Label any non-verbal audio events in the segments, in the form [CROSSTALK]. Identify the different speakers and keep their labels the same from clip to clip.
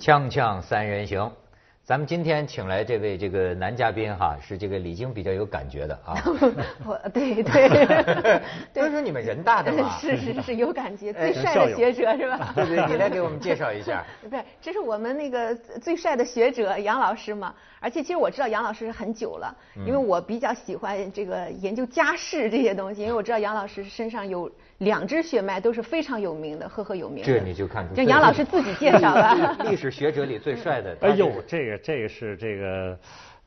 Speaker 1: 锵锵三人行，咱们今天请来这位这个男嘉宾哈，是这个李菁比较有感觉的啊。[LAUGHS]
Speaker 2: 我对对，[LAUGHS]
Speaker 1: 都是你们人大的嘛。[LAUGHS]
Speaker 2: 是是是有感觉，
Speaker 1: 哎
Speaker 2: 最帅的学者是吧？
Speaker 1: 对对，你来给我们介绍一下。
Speaker 2: 不是，这是我们那个最帅的学者杨老师嘛。而且其实我知道杨老师很久了，
Speaker 1: 嗯
Speaker 2: 因为我比较喜欢这个研究家世这些东西，因为我知道杨老师身上有两支血脉都是非常有名的，赫赫有名的。
Speaker 1: 这你就看出
Speaker 2: 这杨老师自己介绍了。[LAUGHS]
Speaker 1: 历史学者里最帅的。
Speaker 3: 哎呦，这个这个是这个，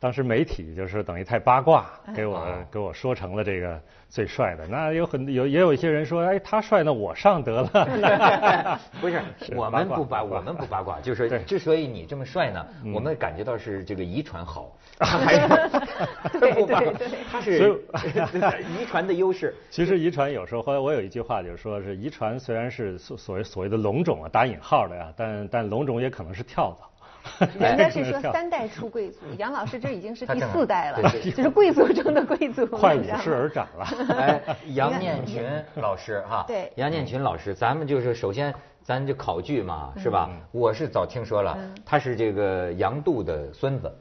Speaker 3: 当时媒体就是等于太八卦，给我给我说成了这个最帅的。那有很有也有一些人说，哎，他帅，那我上得了。[LAUGHS] [LAUGHS]
Speaker 1: 不是，
Speaker 3: 是
Speaker 1: 我们不八，我们不八卦，就是
Speaker 3: 说
Speaker 1: 之所以你这么帅呢，
Speaker 3: 嗯
Speaker 1: 我们感觉到是这个遗传好，[LAUGHS] 还是不八卦
Speaker 2: 对对对
Speaker 1: 他是
Speaker 3: 所
Speaker 1: 遗传的优势。
Speaker 3: 其实遗传有时候，后来我有一句话就是说是遗传虽然是所所谓所谓的龙种啊，打引号的呀，但但龙种也可能是跳蚤。[LAUGHS]
Speaker 2: 人家是说三代出贵族，杨老师这已经是第四代了就是贵族中的贵族。
Speaker 3: 快五
Speaker 2: 你知道吗
Speaker 3: 世而长了。[LAUGHS]
Speaker 1: 哎，杨念群老师哈，
Speaker 2: 对
Speaker 1: 杨念群老师，咱们就是首先咱就考据嘛，是吧？我是早听说了，他是这个杨度的孙子。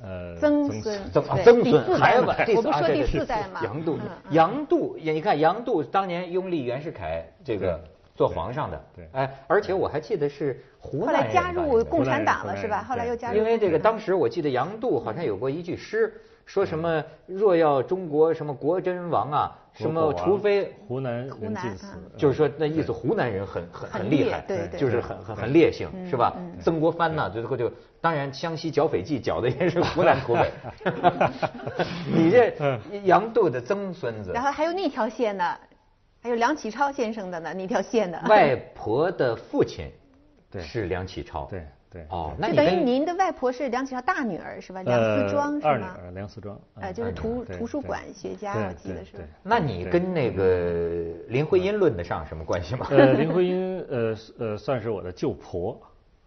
Speaker 3: 呃，
Speaker 2: 曾孙
Speaker 1: 曾曾孙孩子
Speaker 2: 我不是说第四代嘛。
Speaker 1: 杨度杨度，你看杨度当年拥立袁世凯这个做皇上的，
Speaker 3: 对
Speaker 1: 哎，而且我还记得是湖南人
Speaker 2: 后来加入共产党了是吧？后来又加入
Speaker 1: 因为这个当时我记得杨度好像有过一句诗，说什么若要中国什么国真亡啊，什么除非
Speaker 3: 湖南
Speaker 2: 湖南
Speaker 3: 人尽死
Speaker 2: 嗯，
Speaker 1: 就是说那意思，湖南人很很
Speaker 2: 很
Speaker 1: 很厉害，
Speaker 2: 烈对对
Speaker 1: 就是很很很烈性，是吧
Speaker 2: 嗯？
Speaker 1: 曾国藩呢，最后就当然湘西剿匪记剿的也是湖南土匪。[LAUGHS] [LAUGHS] 你这杨度的曾孙子
Speaker 2: 然，后还有那条线呢，还有梁启超先生的呢，那条线的。
Speaker 1: 外婆的父亲 [LAUGHS]
Speaker 3: 对
Speaker 1: 是梁启超。
Speaker 3: 对对。
Speaker 1: 哦，那
Speaker 2: 就等于您的外婆是梁启超大女儿是吧？梁思庄
Speaker 3: 呃、二女
Speaker 2: 是吗？
Speaker 3: 儿梁思庄。
Speaker 2: 呃，
Speaker 3: 嗯
Speaker 2: 就是图图书馆学家，我记得是。
Speaker 3: 对对
Speaker 1: 那你跟那个林徽因论得上什么关系吗？
Speaker 3: 呃，林徽因呃呃算是我的舅婆，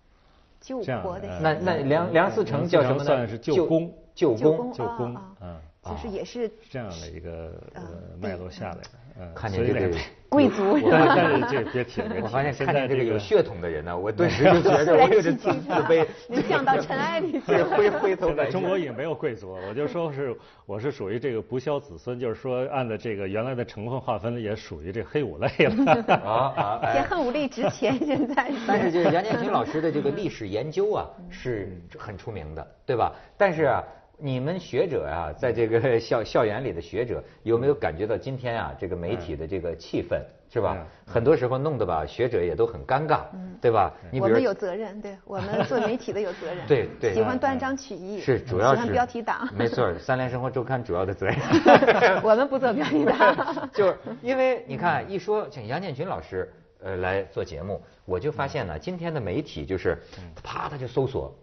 Speaker 3: [LAUGHS]
Speaker 2: 舅婆的
Speaker 3: 呃
Speaker 1: 那那梁梁思成叫什么呢？
Speaker 3: 算是舅公
Speaker 1: 舅
Speaker 2: 舅
Speaker 1: 公
Speaker 2: 公。
Speaker 3: 舅公
Speaker 2: 哦，
Speaker 3: 嗯，
Speaker 2: 就是也是
Speaker 3: 是这样的一个呃
Speaker 2: 嗯
Speaker 3: 脉络下来的，嗯，
Speaker 1: 看见这个 [LAUGHS]
Speaker 2: 贵族
Speaker 3: 但是这别提了，
Speaker 1: 我发现
Speaker 3: 现
Speaker 1: 看见这个有
Speaker 3: 在这个
Speaker 1: 血统的人呢，我顿时就觉得 [LAUGHS] 我有点自自卑。
Speaker 2: 您降到尘埃里去。[LAUGHS]
Speaker 1: 灰灰头
Speaker 3: 现在中国也没有贵族，我就说是我是属于这个不肖子孙，就是说按照这个原来的成分划分，也属于这黑五类了。
Speaker 1: 啊啊！哎
Speaker 2: 也恨武力值钱，现在
Speaker 1: 但是就是杨建平老师的这个历史研究啊，是很出名的，对吧？但是啊，你们学者啊，在这个 [LAUGHS] 校校园里的学者，有没有感觉到今天啊，这个媒体的这个气氛是吧？很多时候弄得吧，学者也都很尴尬，对吧？你
Speaker 2: 我们有责任，对我们 [LAUGHS] 做媒体的有责任。
Speaker 1: 对对
Speaker 2: 喜欢断章取义，
Speaker 1: 是主要是
Speaker 2: 喜欢标题党。
Speaker 1: 没错，《三联生活周刊》主要的责任。[LAUGHS]
Speaker 2: 我们不做标题党。
Speaker 1: 就是因为你看，一说请杨建群老师呃来做节目，我就发现呢，今天的媒体就是啪他就搜索。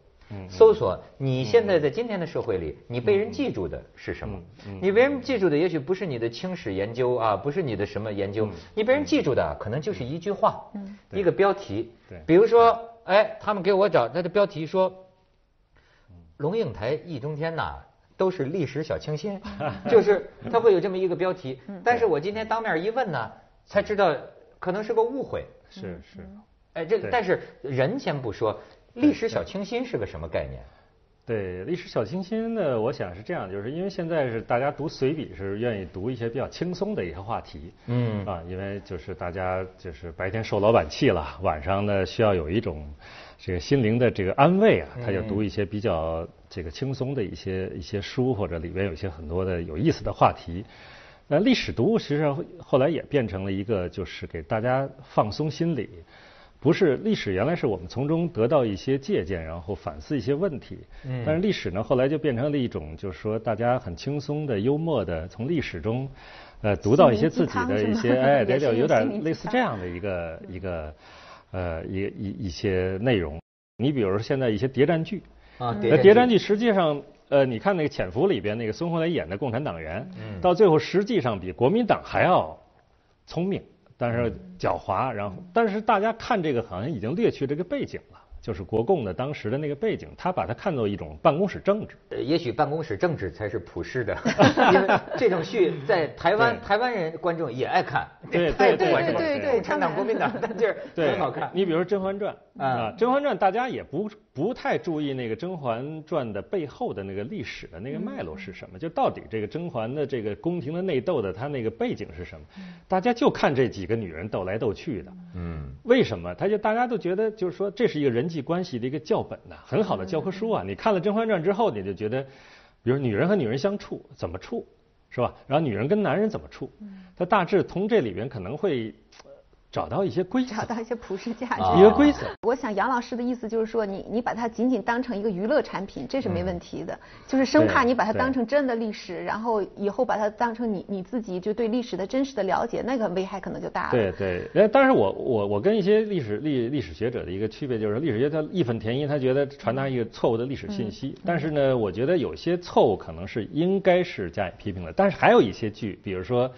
Speaker 1: 搜索你现在在今天的社会里，你被人记住的是什么？你被人记住的也许不是你的清史研究啊，不是你的什么研究，你被人记住的可能就是一句话，一个标题。
Speaker 3: 对。
Speaker 1: 比如说，哎，他们给我找他的标题说，龙应台、易中天呐，都是历史小清新，[LAUGHS] 就是他会有这么一个标题。但是我今天当面一问呢，才知道可能是个误会。
Speaker 3: 是是，
Speaker 1: 哎，这个但是人先不说，历史小清新是个什么概念？
Speaker 3: 对历史小清新呢，我想是这样，就是因为现在是大家读随笔是愿意读一些比较轻松的一些话题，
Speaker 1: 嗯
Speaker 3: 啊，因为就是大家就是白天受老板气了，晚上呢需要有一种这个心灵的这个安慰啊，他就读一些比较这个轻松的一些一些书，或者里边有一些很多的有意思的话题。那历史读物实际上后来也变成了一个，就是给大家放松心理。不是历史，原来是我们从中得到一些借鉴，然后反思一些问题。
Speaker 1: 嗯。
Speaker 3: 但是历史呢，后来就变成了一种，就是说大家很轻松的、幽默的，从历史中，呃，读到一些自己的一些，哎，对 [LAUGHS] 对，有点类似这样的一个一个，呃，一一一些内容。你比如说现在一些谍战剧，
Speaker 1: 啊，
Speaker 3: 那谍战剧。实际上，呃，你看那个《潜伏》里边那个孙红雷演的共产党员，
Speaker 1: 嗯。
Speaker 3: 到最后实际上比国民党还要聪明，但是狡猾，然后但是大家看这个好像已经略去这个背景了，就是国共的当时的那个背景，他把它看作一种办公室政治。
Speaker 1: 呃也许办公室政治才是普世的，[LAUGHS] 因为这种剧在台湾台湾人观众也爱看，
Speaker 3: 对 [LAUGHS] 对
Speaker 2: 对对对
Speaker 1: 共产党、国民党，但就是，很好看。
Speaker 3: 你比如说《甄嬛传》
Speaker 1: 啊
Speaker 3: 啊，《甄嬛传》大家也不不太注意那个《甄嬛传》的背后的那个历史的那个脉络是什么，就到底这个甄嬛的这个宫廷的内斗的它那个背景是什么？大家就看这几个女人斗来斗去的。嗯，为什么？他就大家都觉得就是说这是一个人际关系的一个教本呐，很好的教科书啊。你看了《甄嬛传》之后，你就觉得，比如女人和女人相处怎么处，是吧？然后女人跟男人怎么处？它大致从这里边可能会。找到一些规则，
Speaker 2: 找到一些普世价值，
Speaker 3: 一个规则。
Speaker 2: 我想杨老师的意思就是说，你你把它仅仅当成一个娱乐产品，这是没问题的。就是生怕你把它当成真的历史，然后以后把它当成你你自己就对历史的真实的了解，那个危害可能就大了。
Speaker 3: 对对，呃，但是我我我跟一些历史历历史学者的一个区别就是，历史学家义愤填膺，他觉得传达一个错误的历史信息。但是呢，我觉得有些错误可能是应该是加以批评的。但是还有一些剧，比如说，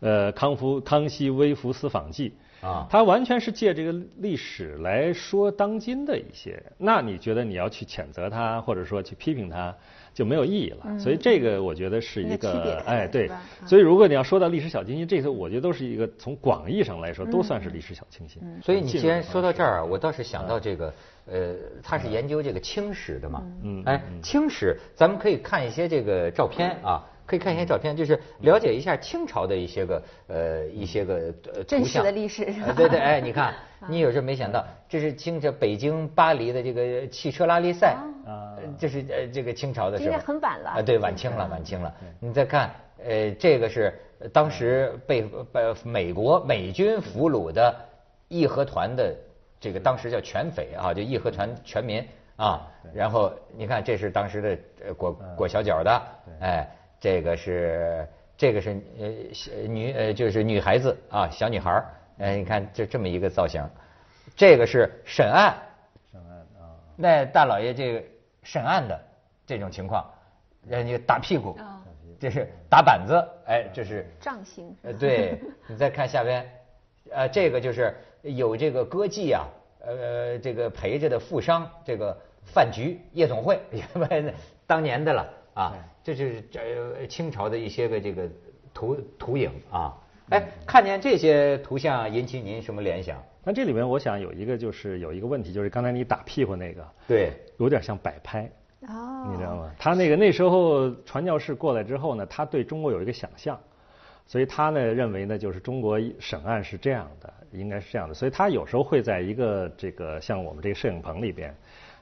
Speaker 3: 呃，康夫康熙微服私访记。啊，他完全是借这个历史来说当今的一些，那你觉得你要去谴责他，或者说去批评他，就没有意义了。所以这个我觉得是一个，哎，对。所以如果你要说到历史小清新，这些我觉得都是一个从广义上来说都算是历史小清新。
Speaker 1: 所以你既然说到这儿，我倒是想到这个，呃，他是研究这个清史的嘛，嗯，哎，清史，咱们可以看一些这个照片啊。可以看一些照片，就是了解一下清朝的一些个呃一些个呃
Speaker 2: 真实的历史。
Speaker 1: 对对，哎，你看，[LAUGHS] 你有时候没想到，这是清这北京巴黎的这个汽车拉力赛啊，这是呃这个清朝的时候。
Speaker 2: 应该很晚了。啊，
Speaker 1: 对，晚清了，晚清了。你再看，呃，这个是当时被被美国美军俘虏的义和团的这个当时叫全匪啊，就义和团全民啊。然后你看，这是当时的裹裹小脚的，哎。这个是这个是呃女呃就是女孩子啊小女孩儿，哎你看就这么一个造型，这个是审案，审案啊，那大老爷这个审案的这种情况，人家打屁股，这是打板子，哎这是
Speaker 2: 杖刑，
Speaker 1: 呃对，你再看下边，呃这个就是有这个歌妓啊，呃这个陪着的富商这个饭局夜总会，当年的了啊。这就是这清朝的一些个这个图图影啊，哎，看见这些图像引起您什么联想？
Speaker 3: 那这里面我想有一个就是有一个问题，就是刚才你打屁股那个，
Speaker 1: 对，
Speaker 3: 有点像摆拍，哦，你知道吗？他那个那时候传教士过来之后呢，他对中国有一个想象，所以他呢认为呢，就是中国审案是这样的，应该是这样的，所以他有时候会在一个这个像我们这个摄影棚里边。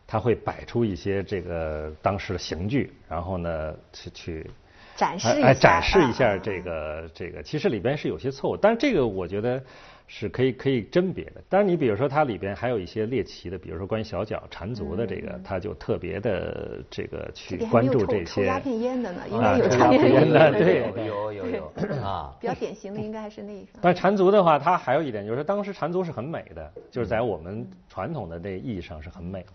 Speaker 3: 他会摆出一些这个当时的刑具，然后呢去去
Speaker 2: 展示一下，
Speaker 3: 展示一下这个这个，其实里边是有些错误，但是这个我觉得是可以可以甄别的。但是，你比如说它里边还有一些猎奇的，比如说关于小脚缠足的这个，他就特别的这个去关注这些。
Speaker 2: 鸦片烟的呢，应该有鸦
Speaker 3: 片烟的，
Speaker 1: 对，有有有 [LAUGHS]
Speaker 2: 啊。比较典型的应该还是那一个。
Speaker 3: 但缠足的话，它还有一点就是当时缠足是很美的，就是在我们传统的那意义上是很美的。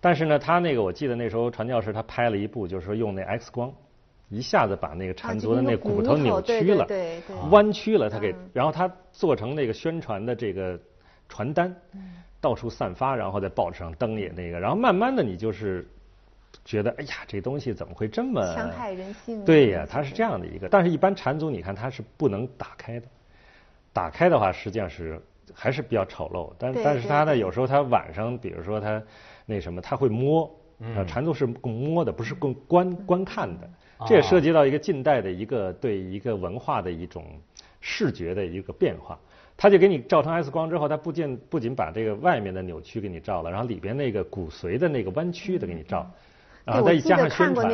Speaker 3: 但是呢，他那个我记得那时候传教士他拍了一部，就是说用那 X 光，一下子把那个缠足的那骨头扭曲了，弯曲了，他给，然后他做成那个宣传的这个传单，到处散发，然后在报纸上登也那个，然后慢慢的你就是觉得，哎呀，这东西怎么会这么
Speaker 2: 伤害人性？
Speaker 3: 对呀，它是这样的一个，但是一般缠足你看它是不能打开的，打开的话实际上是还是比较丑陋，但但是它呢有时候它晚上比如说它。那什么，他会摸，啊，缠足是供摸的，不是供观观看的。这也涉及到一个近代的一个对一个文化的一种视觉的一个变化。他就给你照成 X 光之后，他不仅不仅把这个外面的扭曲给你照了，然后里边那个骨髓的那个弯曲的给你照。
Speaker 2: 然后再加上宣传，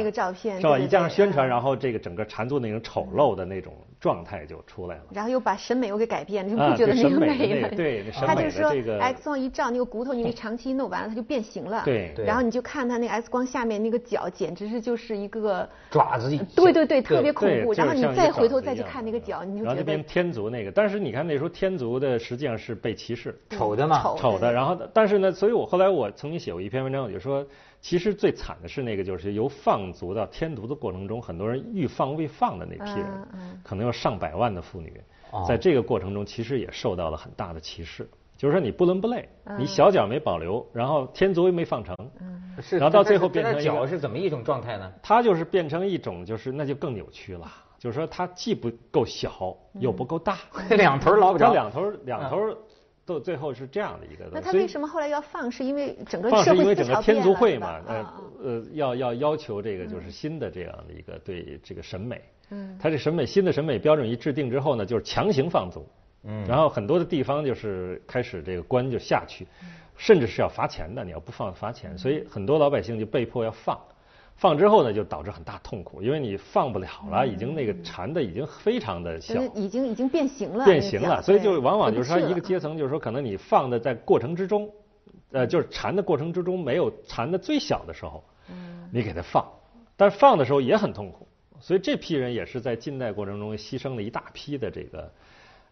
Speaker 2: 是
Speaker 3: 吧？一加上宣传，然后这个整个缠足那种丑陋的那种状态就出来了。
Speaker 2: 然后又把审美又给改变了，就不觉得那个美了。
Speaker 3: 对，
Speaker 2: 他就说 X 光一照，那个骨头因为长期弄完了，它就变形了。
Speaker 3: 对。
Speaker 2: 然后你就看它那个 X 光下面那个脚，简直是就是一个
Speaker 1: 爪子。
Speaker 2: 对对对，特别恐怖。然后你再回头再去看那个脚，你就觉得。
Speaker 3: 然后那边天足那个，但是你看那时候天足的实际上是被歧视，
Speaker 1: 丑的嘛，
Speaker 3: 丑的。然后，但是呢，所以我后来我曾经写过一篇文章，我就说。其实最惨的是那个，就是由放逐到添足的过程中，很多人欲放未放的那批人，可能有上百万的妇女，在这个过程中其实也受到了很大的歧视。就是说你不伦不类，你小脚没保留，然后天足又没放成，然后到最后变成
Speaker 1: 脚是怎么一种状态呢？
Speaker 3: 它就是变成一种，就是那就更扭曲了。就是说它既不够小，又不够大，[LAUGHS]
Speaker 1: 两头捞不着。
Speaker 3: 两头两头。到最后是这样的一个。
Speaker 2: 那他为什么后来要放？是因为整个
Speaker 3: 放是因为
Speaker 2: 社会
Speaker 3: 整个天族会嘛，
Speaker 2: 呃
Speaker 3: 呃呃，要要要求这个就是新的这样的一个对这个审美。
Speaker 2: 嗯。
Speaker 3: 他这审美新的审美标准一制定之后呢，就是强行放纵。嗯。然后很多的地方就是开始这个官就下去，甚至是要罚钱的，你要不放罚钱，所以很多老百姓就被迫要放。放之后呢，就导致很大痛苦，因为你放不了了，已经那个缠的已经非常的小，
Speaker 2: 已经已经变形了，
Speaker 3: 变形了，所以就往往就是说一个阶层，就是说可能你放的在过程之中，呃，就是缠的过程之中没有缠的最小的时候，你给它放，但放的时候也很痛苦，所以这批人也是在近代过程中牺牲了一大批的这个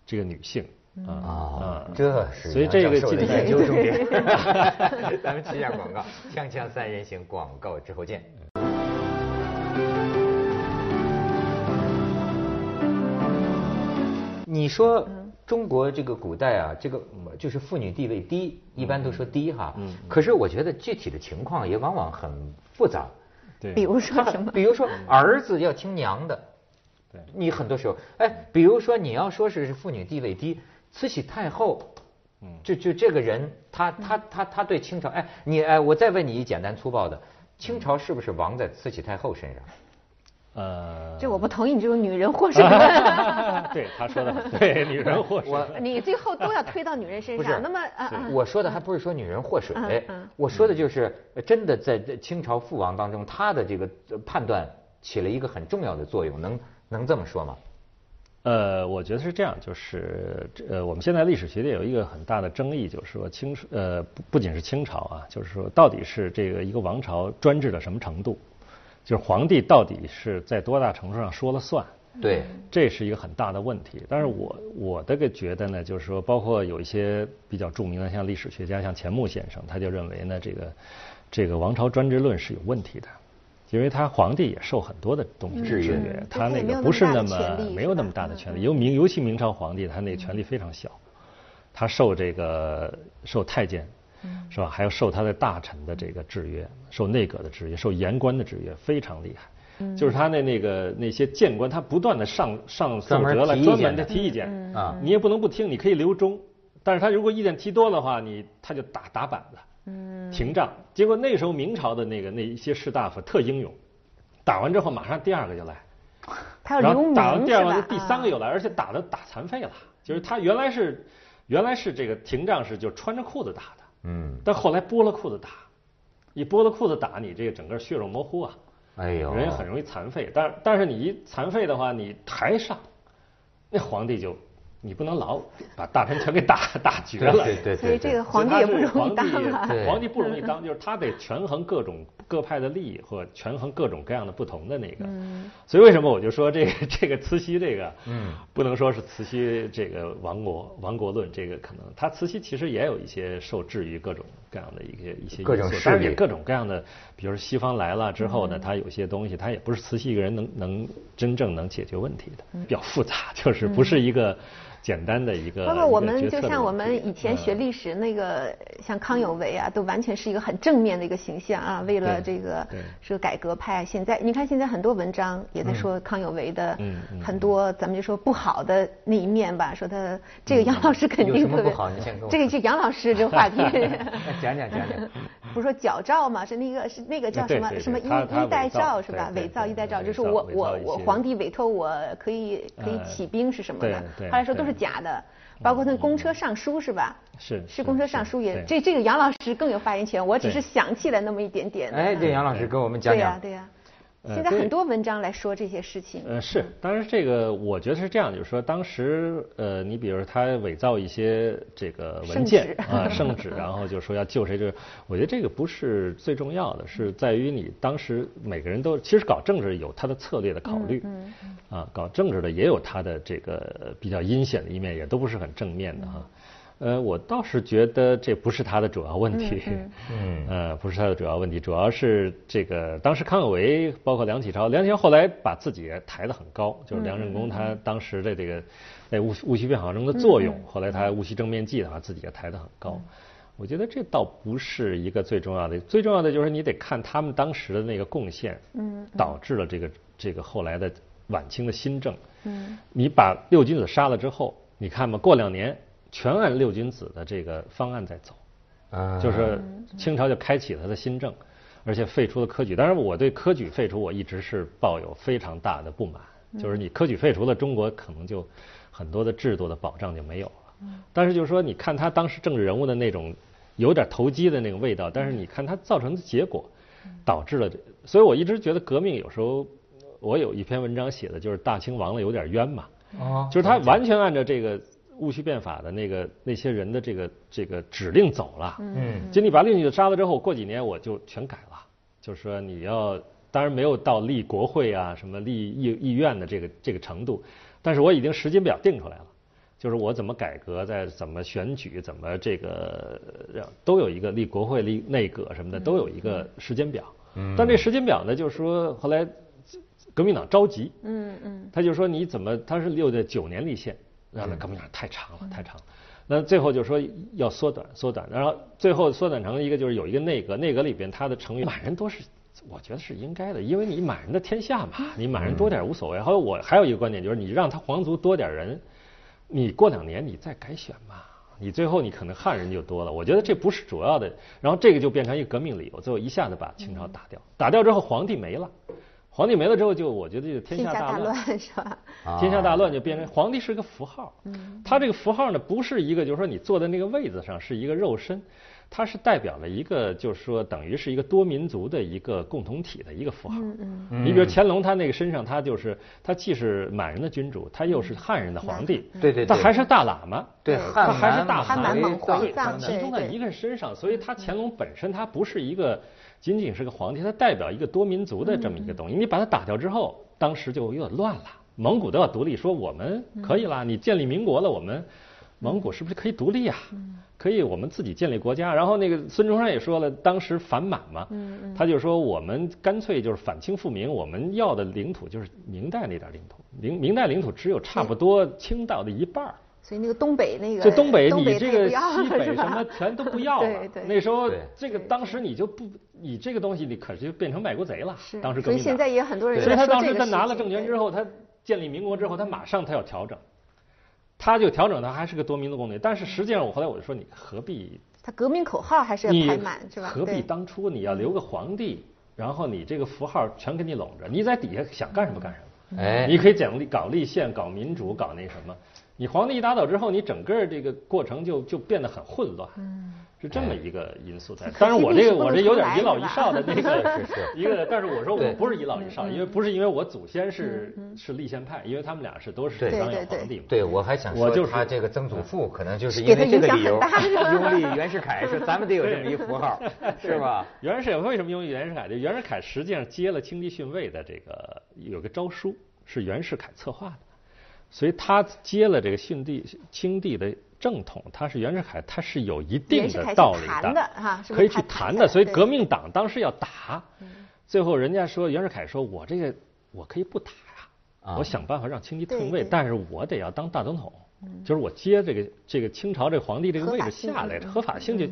Speaker 3: 这个女性
Speaker 1: 啊，这是
Speaker 3: 所以这个
Speaker 1: 近
Speaker 3: 代
Speaker 1: 纠重点，[LAUGHS] 咱们去下广告，锵锵三人行广告之后见。你说中国这个古代啊，这个就是妇女地位低，一般都说低哈。嗯。可是我觉得具体的情况也往往很复杂。
Speaker 3: 对。
Speaker 2: 比如说什么？
Speaker 1: 比如说儿子要听娘的。
Speaker 3: 对。
Speaker 1: 你很多时候，哎，比如说你要说是妇女地位低，慈禧太后，嗯，就就这个人，他他他他对清朝，哎，你哎，我再问你一简单粗暴的，清朝是不是亡在慈禧太后身上？
Speaker 3: 呃，
Speaker 2: 这我不同意你这种女人祸水。[LAUGHS] [LAUGHS]
Speaker 3: 对，他说的对，[LAUGHS] 女人祸水。
Speaker 2: 你最后都要推到女人身上。那么，
Speaker 1: 我说的还不是说女人祸水，我说的就是真的在清朝父王当中，他的这个判断起了一个很重要的作用，能能这么说吗？
Speaker 3: 呃，我觉得是这样，就是呃，我们现在历史学界有一个很大的争议，就是说清呃不不仅是清朝啊，就是说到底是这个一个王朝专制到什么程度？就是皇帝到底是在多大程度上说了算？
Speaker 1: 对，
Speaker 3: 这是一个很大的问题。但是我我的个觉得呢，就是说，包括有一些比较著名的，像历史学家，像钱穆先生，他就认为呢，这个这个王朝专制论是有问题的，因为他皇帝也受很多的东西制约，他那个不是那么没有那么大的权利。尤明尤其明朝皇帝，他那权力非常小，他受这个受太监。是吧？还要受他的大臣的这个制约，受内阁的制约，受言官的制约，非常厉害。就是他那那个那些谏官，他不断的上上奏折来专门的提意见啊，你也不能不听，你可以留中，但是他如果意见提多的话，你他就打打板子，停仗。结果那时候明朝的那个那一些士大夫特英勇，打完之后马上第二个就来，[LAUGHS] 然后打完第二个第三个又来，而且打的打残废了。就是他原来是原来是这个停仗是就穿着裤子打的。嗯，但后来剥了裤子打，一剥了裤子打你，这个整个血肉模糊啊，哎呦，人很容易残废。但但是你一残废的话，你台上，那皇帝就。你不能老把大臣全给打 [LAUGHS] 打绝了，
Speaker 1: 对对对。
Speaker 2: 所以这个皇帝也不容易当啊。
Speaker 3: 皇帝不容易当，就是他得权衡各种各派的利益和权衡各种各样的不同的那个。嗯。所以为什么我就说这个这个慈禧这个，嗯，不能说是慈禧这个亡国亡国论，这个可能他慈禧其实也有一些受制于各种各样的一些一些
Speaker 1: 各种
Speaker 3: 势力，各种各样的，比如西方来了之后呢，他有些东西他也不是慈禧一个人能能真正能解决问题的，比较复杂，就是不是一个。简单的一个，
Speaker 2: 包括我们就像我们以前学历史那个，像康有为啊，都完全是一个很正面的一个形象啊。为了这个是改革派，现在你看现在很多文章也在说康有为的很多，咱们就说不好的那一面吧。说他这个杨老师肯定特别好，这个是杨老师这个话题。
Speaker 1: 讲 [LAUGHS] 讲讲讲，[LAUGHS]
Speaker 2: 不是说矫诏嘛？是那个是那个叫什么什么衣衣带诏是吧？伪造衣带诏，就是我我我皇帝委托我可以可以起兵是什么的？后来说都是。假的，包括那公车上书是吧？
Speaker 3: 是
Speaker 2: 是公车上书也这这个杨老师更有发言权，我只是想起来那么一点点。
Speaker 1: 哎，这，杨老师跟我们讲
Speaker 2: 讲。对呀对呀。现在很多文章来说这些事情。
Speaker 3: 呃，是，当然这个我觉得是这样，就是说当时呃，你比如说他伪造一些这个文件啊 [LAUGHS] 圣旨，然后就说要救谁，就是我觉得这个不是最重要的，是在于你当时每个人都其实搞政治有他的策略的考虑，啊，搞政治的也有他的这个比较阴险的一面，也都不是很正面的哈。呃，我倒是觉得这不是他的主要问题，嗯，呃，不是他的主要问题，主要是这个当时康有为，包括梁启超，梁启超后来把自己抬得很高，就是梁任公他当时的这个在戊戊戌变法中的作用，后来他戊戌政变记的话自己也抬得很高。我觉得这倒不是一个最重要的，最重要的就是你得看他们当时的那个贡献，嗯，导致了这个这个后来的晚清的新政，嗯，你把六君子杀了之后，你看吧，过两年。全按六君子的这个方案在走，
Speaker 1: 啊。
Speaker 3: 就是清朝就开启了他的新政，而且废除了科举。当然，我对科举废除我一直是抱有非常大的不满，就是你科举废除了，中国可能就很多的制度的保障就没有了。但是就是说，你看他当时政治人物的那种有点投机的那个味道，但是你看他造成的结果，导致了这，所以我一直觉得革命有时候，我有一篇文章写的就是大清亡了有点冤嘛，
Speaker 1: 哦。
Speaker 3: 就是他完全按照这个戊戌变法的那个那些人的这个这个指令走了，
Speaker 1: 嗯。
Speaker 3: 就你把令举杀了之后，过几年我就全改了，就是说你要，当然没有到立国会啊什么立议议院的这个这个程度，但是我已经时间表定出来了。就是我怎么改革，再怎么选举，怎么这个都有一个立国会、立内阁什么的，都有一个时间表。但这时间表呢，就是说后来革命党着急，
Speaker 2: 嗯嗯。
Speaker 3: 他就说你怎么他是六的九年立宪，让那革命党太长了，太长了。那最后就说要缩短，缩短，然后最后缩短成一个就是有一个内阁，内阁里边他的成员满人多是，我觉得是应该的，因为你满人的天下嘛，你满人多点无所谓。还有我还有一个观点就是你让他皇族多点人，你过两年你再改选嘛。你最后你可能汉人就多了，我觉得这不是主要的，然后这个就变成一个革命理由，最后一下子把清朝打掉，打掉之后皇帝没了，皇帝没了之后就我觉得就天
Speaker 2: 天下大
Speaker 3: 乱，
Speaker 2: 是吧？
Speaker 1: 啊 [LAUGHS]
Speaker 3: 天下大乱就变成皇帝是个符号，他这个符号呢不是一个，就是说你坐在那个位子上是一个肉身，它是代表了一个，就是说等于是一个多民族的一个共同体的一个符号。你比如乾隆，他那个身上他就是他既是满人的君主，他又是汉人的皇帝，
Speaker 1: 对对对。
Speaker 3: 他还是大喇嘛，
Speaker 1: 对
Speaker 3: 他还是大
Speaker 2: 汉满蒙
Speaker 3: 对，
Speaker 2: 回
Speaker 3: 他
Speaker 2: 藏
Speaker 3: 集中在一个人身上，所以他乾隆本身他不是一个仅仅是个皇帝，他代表一个多民族的这么一个东西。你把他打掉之后，当时就有点乱了，蒙古都要独立，说我们可以啦，你建立民国了，我们蒙古是不是可以独立啊？可以，我们自己建立国家。然后那个孙中山也说了，当时反满嘛，他就说我们干脆就是反清复明，我们要的领土就是明代那点领土，明明代领土只有差不多清道的一半儿。
Speaker 2: 所以那个东北那个
Speaker 3: 就东北，你这个西北什么全都不要了。
Speaker 2: 对对
Speaker 3: 那时候这个当时你就不，你这个东西你可是就变成卖国贼了。
Speaker 2: 是
Speaker 3: 当时革命党
Speaker 2: 所以现在也很多人
Speaker 3: 所以他当时他拿了政权之后，他建立民国之后，他马上他要调整，他就调整他还是个多民族公民。但是实际上，我后来我就说，你何必
Speaker 2: 他革命口号还是要满是吧？
Speaker 3: 何必当初你要留个皇帝，然后你这个符号全给你拢着，你在底下想干什么干什么。
Speaker 1: 哎
Speaker 3: 你可以讲立搞立宪、搞民主、搞那什么。你皇帝一打倒之后，你整个这个过程就就变得很混乱。是这么一个因素在。当然，我这个我这有点
Speaker 2: 重来
Speaker 3: 遗老遗少的那个 [LAUGHS]
Speaker 1: 是是 [LAUGHS]
Speaker 3: 一个，但是我说我不是遗老遗少，因为不是因为我祖先是是立宪派，因为他们俩是都是
Speaker 1: 对
Speaker 3: 当
Speaker 2: 对对
Speaker 3: 有皇帝嘛。
Speaker 1: 对，我还想说，
Speaker 3: 我就是
Speaker 1: 他这个曾祖父可能就是因为这个理由拥立袁世凯，说咱们得有这么一符号，是吧？
Speaker 3: 袁世凯为什么拥立袁世凯？这袁世凯实际上接了清帝逊位的这个有个诏书，是袁世凯策划的，所以他接了这个逊帝清帝的正统，他是袁世凯，他是有一定的道理
Speaker 2: 谈的哈是是
Speaker 3: 可以去谈的。所以革命党当时要打，最后人家说袁世凯说我这个我可以不打呀、
Speaker 1: 啊。
Speaker 3: 我想办法让清帝退位，但是我得要当大总统。就是我接这个这个清朝这个皇帝这个位置下来，
Speaker 2: 嗯
Speaker 3: 合法性就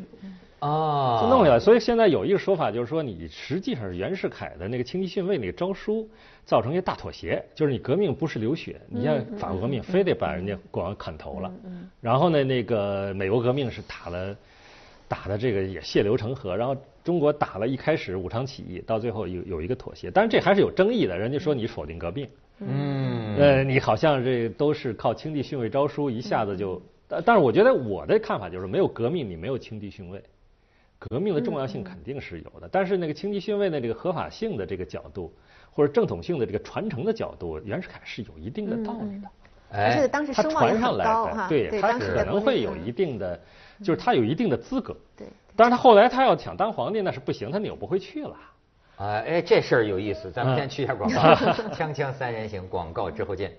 Speaker 1: 啊，
Speaker 3: 就弄下来。所以现在有一个说法，就是说你实际上是袁世凯的那个清帝逊位那个诏书，造成一个大妥协，就是你革命不是流血，你像法国革命非得把人家国王砍头了，然后呢，那个美国革命是打了。打的这个也血流成河，然后中国打了一开始武昌起义，到最后有有一个妥协，但是这还是有争议的。人家说你否定革命，
Speaker 1: 嗯，
Speaker 3: 呃，你好像这都是靠清帝逊位诏书一下子就，但但是我觉得我的看法就是，没有革命你没有清帝逊位，革命的重要性肯定是有的，但是那个清帝逊位的这个合法性的这个角度，或者正统性的这个传承的角度，袁世凯是有一定的道理的。
Speaker 2: 而且
Speaker 1: 哎，
Speaker 3: 他
Speaker 2: 当时声望
Speaker 3: 上来
Speaker 2: 很高哈，
Speaker 3: 的，对他可能会有
Speaker 2: 嗯
Speaker 3: 一定的，就是他有一定的资格。
Speaker 2: 对。
Speaker 3: 但是他后来他要想当皇帝那是不行，他扭不回去了。
Speaker 1: 啊，哎，这事儿有意思，咱们
Speaker 3: 嗯
Speaker 1: 先去一下广告，[LAUGHS] 锵锵三人行，广告之后见。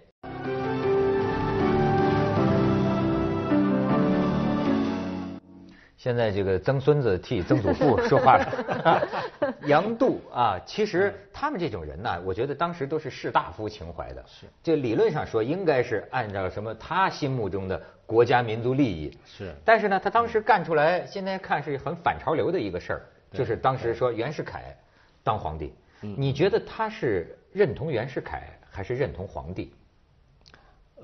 Speaker 1: 现在这个曾孙子替曾祖父 [LAUGHS] 说话了，[LAUGHS] 杨度啊，其实他们这种人呢，我觉得当时都是士大夫情怀的，
Speaker 3: 是。
Speaker 1: 这理论上说应该是按照什么他心目中的国家民族利益，
Speaker 3: 是。
Speaker 1: 但是呢，他当时干出来，现在看是很反潮流的一个事儿，就是当时说袁世凯当皇帝，你觉得他是认同袁世凯还是认同皇帝？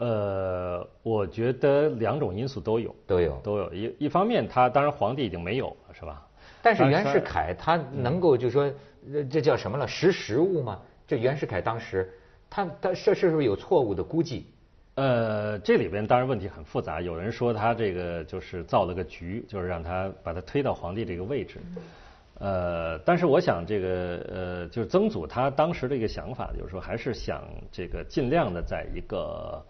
Speaker 3: 呃，我觉得两种因素都有，
Speaker 1: 都有
Speaker 3: 都有。一一方面，他当然皇帝已经没有了，是吧？
Speaker 1: 但是袁世凯他能够就说，这叫什么了？识时务吗？这袁世凯当时，他他这是不是有错误的估计？
Speaker 3: 呃，这里边当然问题很复杂。有人说他这个就是造了个局，就是让他把他推到皇帝这个位置。呃，但是我想这个呃，就是曾祖他当时的一个想法，就是说还是想这个尽量的在一个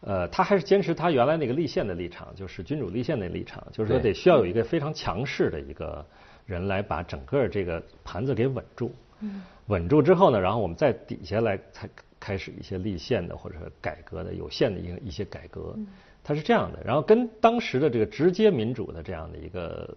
Speaker 3: 呃，他还是坚持他原来那个立宪的立场，就是君主立宪的立场，就是说得需要有一个非常强势的一个人来把整个这个盘子给稳住。嗯。稳住之后呢，然后我们在底下来才开始一些立宪的或者改革的有限的一个一些改革。它是这样的，然后跟当时的这个直接民主的这样的一个。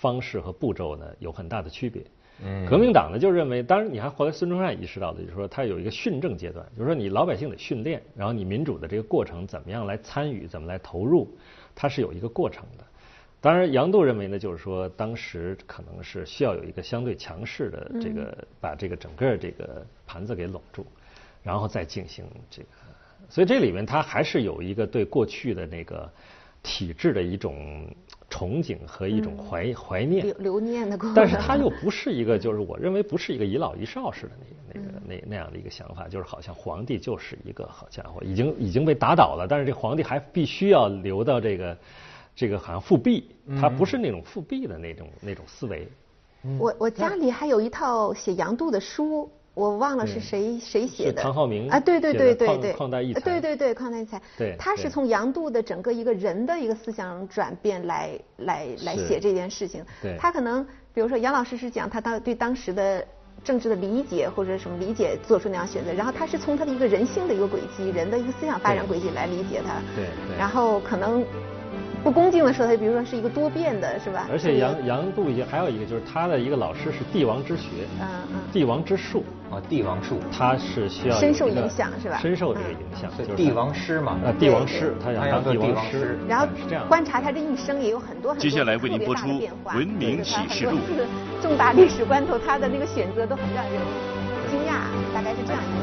Speaker 3: 方式和步骤呢有很大的区别。嗯，革命党呢就认为，当然你还后来孙中山意识到的，就是说他有一个训政阶段，就是说你老百姓得训练，然后你民主的这个过程怎么样来参与，怎么来投入，它是有一个过程的。当然，杨度认为呢，就是说当时可能是需要有一个相对强势的这个把这个整个这个盘子给拢住，然后再进行这个。所以这里面他还是有一个对过去的那个体制的一种。憧憬和一种怀怀念、
Speaker 2: 留留念的过程，
Speaker 3: 但是他又不是一个，就是我认为不是一个一老遗少式的那个、那个、那那样的一个想法，就是好像皇帝就是一个好家伙，已经已经被打倒了，但是这皇帝还必须要留到这个这个好像复辟，他不是那种复辟的那种那种思维。
Speaker 2: 我我家里还有一套写杨度的书。我忘了是谁谁写的，
Speaker 3: 唐浩明
Speaker 2: 啊，对对对对对，
Speaker 3: 旷达异才，
Speaker 2: 对对对，旷达异才，
Speaker 3: 对，
Speaker 2: 他是从杨度的整个一个人的一个思想转变来来来写这件事情，
Speaker 3: 对，
Speaker 2: 他可能比如说杨老师是讲他当对当时的政治的理解或者什么理解做出那样选择，然后他是从他的一个人性的一个轨迹，人的一个思想发展轨迹来理解他，
Speaker 3: 对，
Speaker 2: 然后可能。不恭敬的说，他比如说是一个多变的，是吧？
Speaker 3: 而且杨杨度也还有一个，就是他的一个老师是帝王之学，嗯嗯，帝王之术，
Speaker 1: 啊，帝王术，
Speaker 3: 他是需要
Speaker 2: 深受影响，是吧？
Speaker 3: 深受这个影响，就是
Speaker 1: 帝王师嘛，
Speaker 3: 啊，帝王师，他想当帝王师，
Speaker 2: 然后观察他这一生也有很多很多
Speaker 4: 接下来为您播出《文明启示录》，[LAUGHS]
Speaker 2: 重大历史关头他的那个选择都很让人惊讶，大概是这样一个。